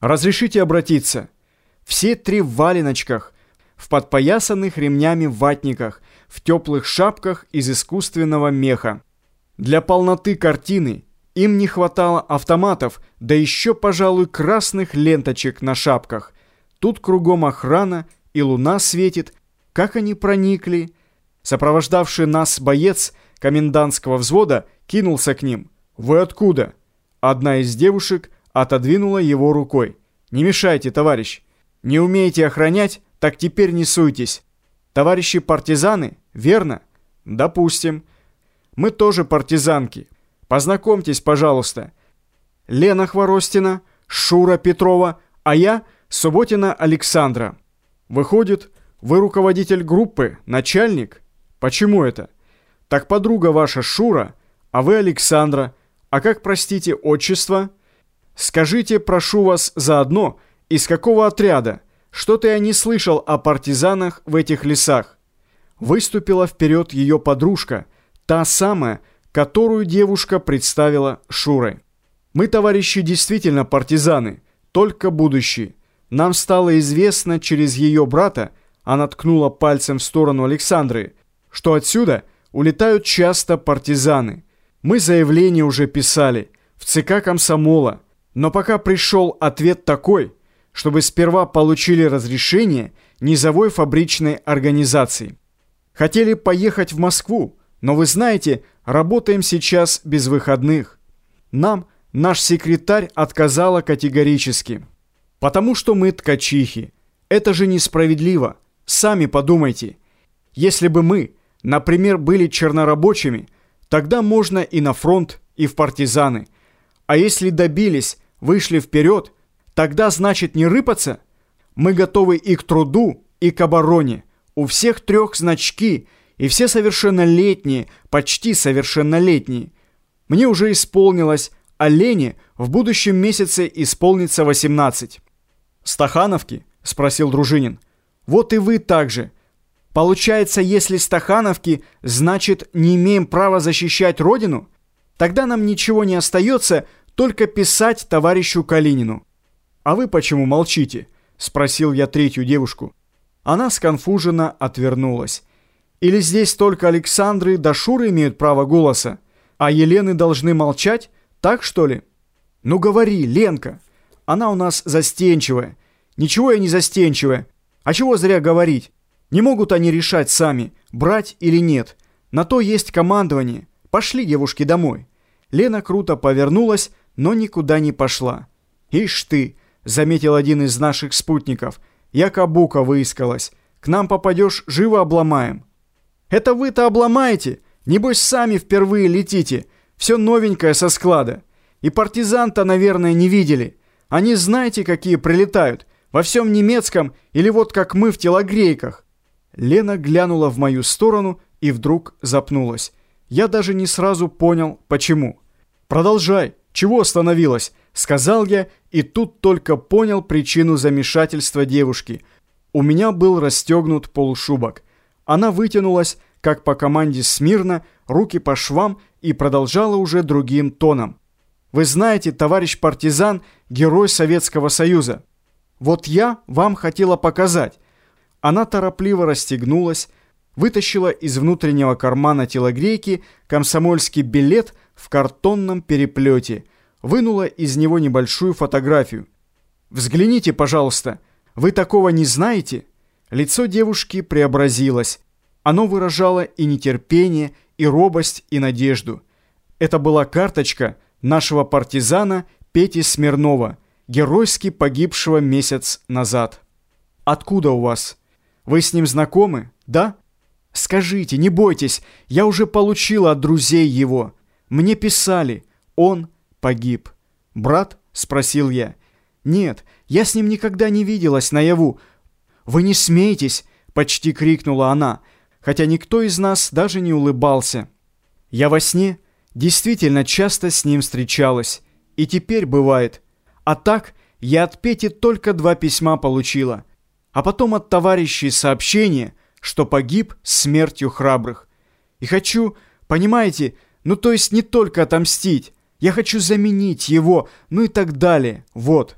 Разрешите обратиться. Все три в валеночках, в подпоясанных ремнями ватниках, в теплых шапках из искусственного меха. Для полноты картины им не хватало автоматов, да еще, пожалуй, красных ленточек на шапках. Тут кругом охрана, и луна светит. Как они проникли? Сопровождавший нас боец комендантского взвода кинулся к ним. «Вы откуда?» Одна из девушек отодвинула его рукой. «Не мешайте, товарищ. Не умеете охранять, так теперь не суйтесь. Товарищи партизаны, верно? Допустим. Мы тоже партизанки. Познакомьтесь, пожалуйста. Лена Хворостина, Шура Петрова, а я Субботина Александра. Выходит, вы руководитель группы, начальник? Почему это? Так подруга ваша Шура, а вы Александра. А как, простите, отчество? Скажите, прошу вас, заодно, из какого отряда? Что-то я не слышал о партизанах в этих лесах. Выступила вперед ее подружка, та самая, которую девушка представила Шурой. Мы, товарищи, действительно партизаны, только будущие. Нам стало известно через ее брата, она ткнула пальцем в сторону Александры, что отсюда улетают часто партизаны. Мы заявление уже писали в ЦК комсомола, но пока пришел ответ такой – чтобы сперва получили разрешение низовой фабричной организации. Хотели поехать в Москву, но вы знаете, работаем сейчас без выходных. Нам наш секретарь отказала категорически. Потому что мы ткачихи. Это же несправедливо. Сами подумайте. Если бы мы, например, были чернорабочими, тогда можно и на фронт, и в партизаны. А если добились, вышли вперед – Тогда значит не рыпаться? Мы готовы и к труду, и к обороне. У всех трех значки, и все совершеннолетние, почти совершеннолетние. Мне уже исполнилось, а Лене в будущем месяце исполнится 18. «Стахановки?» – спросил Дружинин. «Вот и вы также. Получается, если стахановки, значит, не имеем права защищать Родину? Тогда нам ничего не остается, только писать товарищу Калинину». «А вы почему молчите?» – спросил я третью девушку. Она сконфуженно отвернулась. «Или здесь только Александры да Шуры имеют право голоса, а Елены должны молчать? Так, что ли?» «Ну говори, Ленка! Она у нас застенчивая. Ничего я не застенчивая. А чего зря говорить? Не могут они решать сами, брать или нет. На то есть командование. Пошли, девушки, домой». Лена круто повернулась, но никуда не пошла. «Ишь ты!» заметил один из наших спутников. Якобука выискалась. К нам попадешь, живо обломаем. Это вы-то обломаете? Небось, сами впервые летите. Все новенькое со склада. И партизан-то, наверное, не видели. Они знаете, какие прилетают. Во всем немецком или вот как мы в телогрейках. Лена глянула в мою сторону и вдруг запнулась. Я даже не сразу понял, почему. «Продолжай. Чего остановилась?» Сказал я, и тут только понял причину замешательства девушки. У меня был расстегнут полушубок. Она вытянулась, как по команде смирно, руки по швам и продолжала уже другим тоном. «Вы знаете, товарищ партизан, герой Советского Союза. Вот я вам хотела показать». Она торопливо расстегнулась, вытащила из внутреннего кармана телогрейки комсомольский билет в картонном переплете – вынула из него небольшую фотографию. «Взгляните, пожалуйста, вы такого не знаете?» Лицо девушки преобразилось. Оно выражало и нетерпение, и робость, и надежду. Это была карточка нашего партизана Пети Смирнова, геройски погибшего месяц назад. «Откуда у вас? Вы с ним знакомы, да?» «Скажите, не бойтесь, я уже получила от друзей его. Мне писали, он погиб. «Брат?» — спросил я. «Нет, я с ним никогда не виделась наяву». «Вы не смейтесь!» — почти крикнула она, хотя никто из нас даже не улыбался. Я во сне действительно часто с ним встречалась, и теперь бывает. А так я от Пети только два письма получила, а потом от товарищей сообщение, что погиб смертью храбрых. И хочу, понимаете, ну то есть не только отомстить, я хочу заменить его, ну и так далее. Вот.